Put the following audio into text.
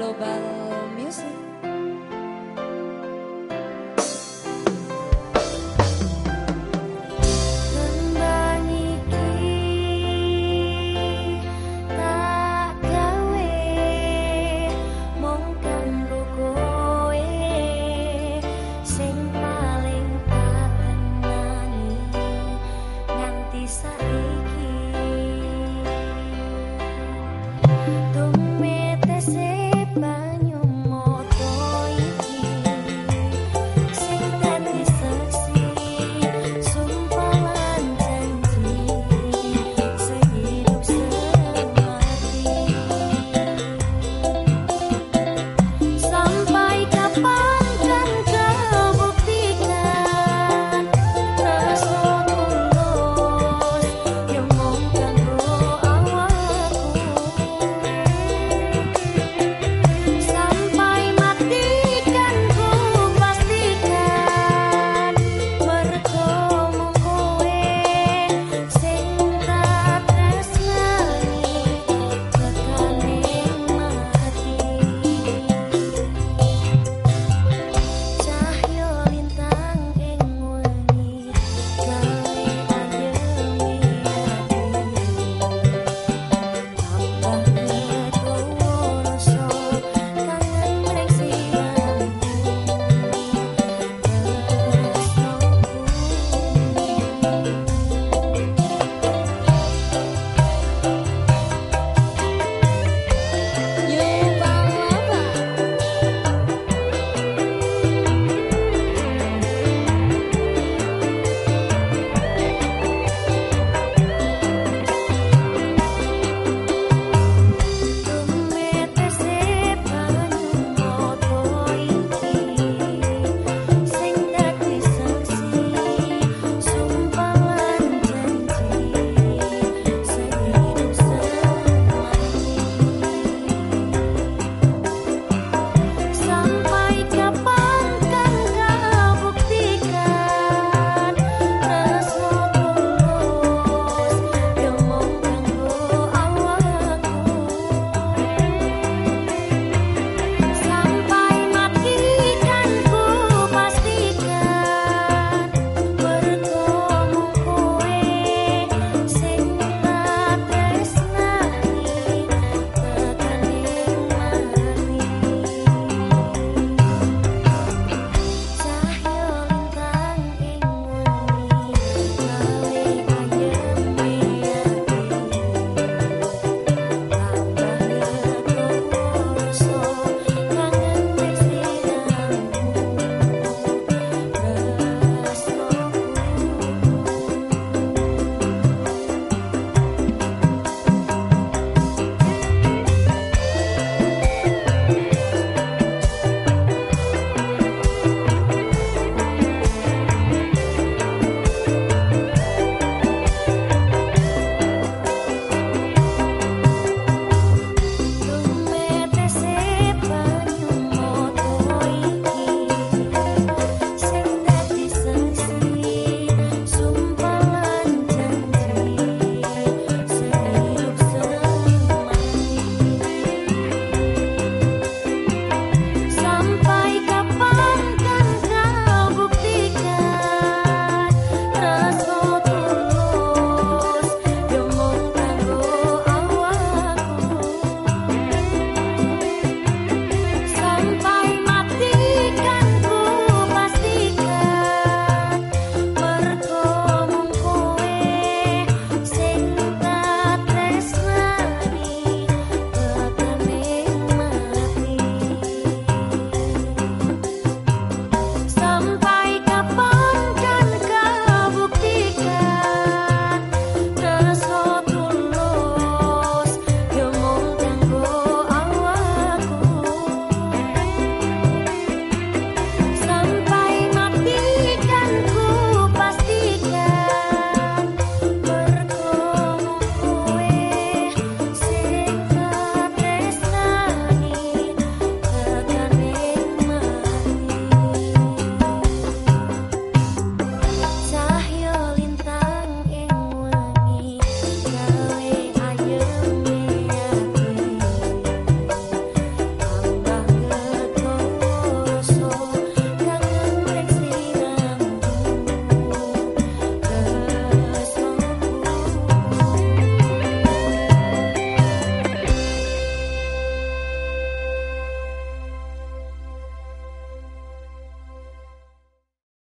global.